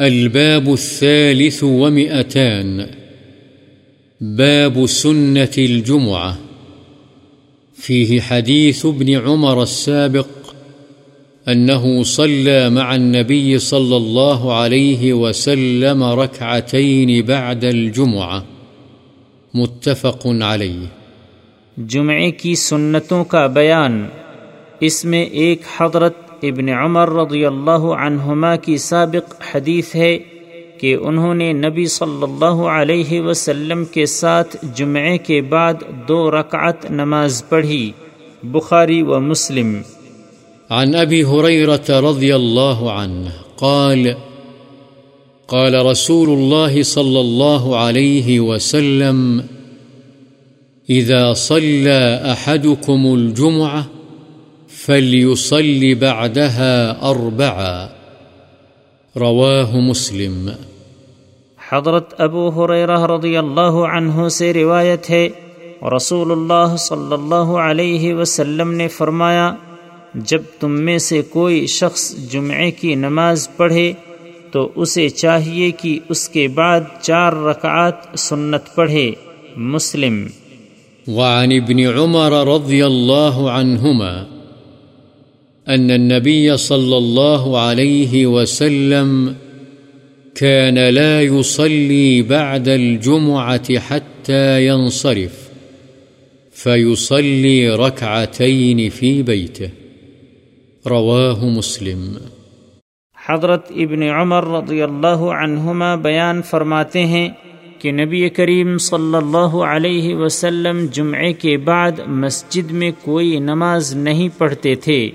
الباب الثالث ومئتان. باب سنة الجمعة. فيه حديث ابن عمر السابق أنه صلى مع النبي صلى الله عليه وسلم ركعتين بعد الجمعة. متفق عليه. جمعے کی سنتوں کا بیان. اس میں ایک حضرت ابن عمر رضی اللہ عنہما کی سابق حدیث ہے کہ انہوں نے نبی صلی اللہ علیہ وسلم کے ساتھ جمعے کے بعد دو رکعت نماز پڑھی، بخاری و مسلم۔ عن أبي هريرة رضي الله عنه قال قال رسول الله صلى الله عليه وسلم إذا صلى أحدكم الجمعة فليصلي بعدها أربعا رواه مسلم حضرت ابو حریرہ رضی اللہ عنہ سے روایت ہے رسول اللہ صلی اللہ علیہ وسلم نے فرمایا جب تم میں سے کوئی شخص جمعے کی نماز پڑھے تو اسے چاہیے کہ اس کے بعد چار رکعات سنت پڑھے۔ مسلم۔ وعن ابن عمر رضي الله عنهما أن النبي صلى الله عليه وسلم كان لا يصلي بعد الجمعة حتى ينصرف، فيصلي ركعتين في بيته. رواه مسلم. حضرت ابن عمر رضی اللہ عنہما بیان فرماتے ہیں کہ نبی کریم صلی اللہ علیہ وسلم جمعے کے بعد مسجد میں کوئی نماز نہیں پڑھتے تھے۔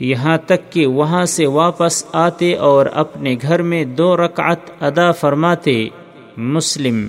یہاں تک کہ وہاں سے واپس آتے اور اپنے گھر میں دو رکعت ادا فرماتے، مسلم۔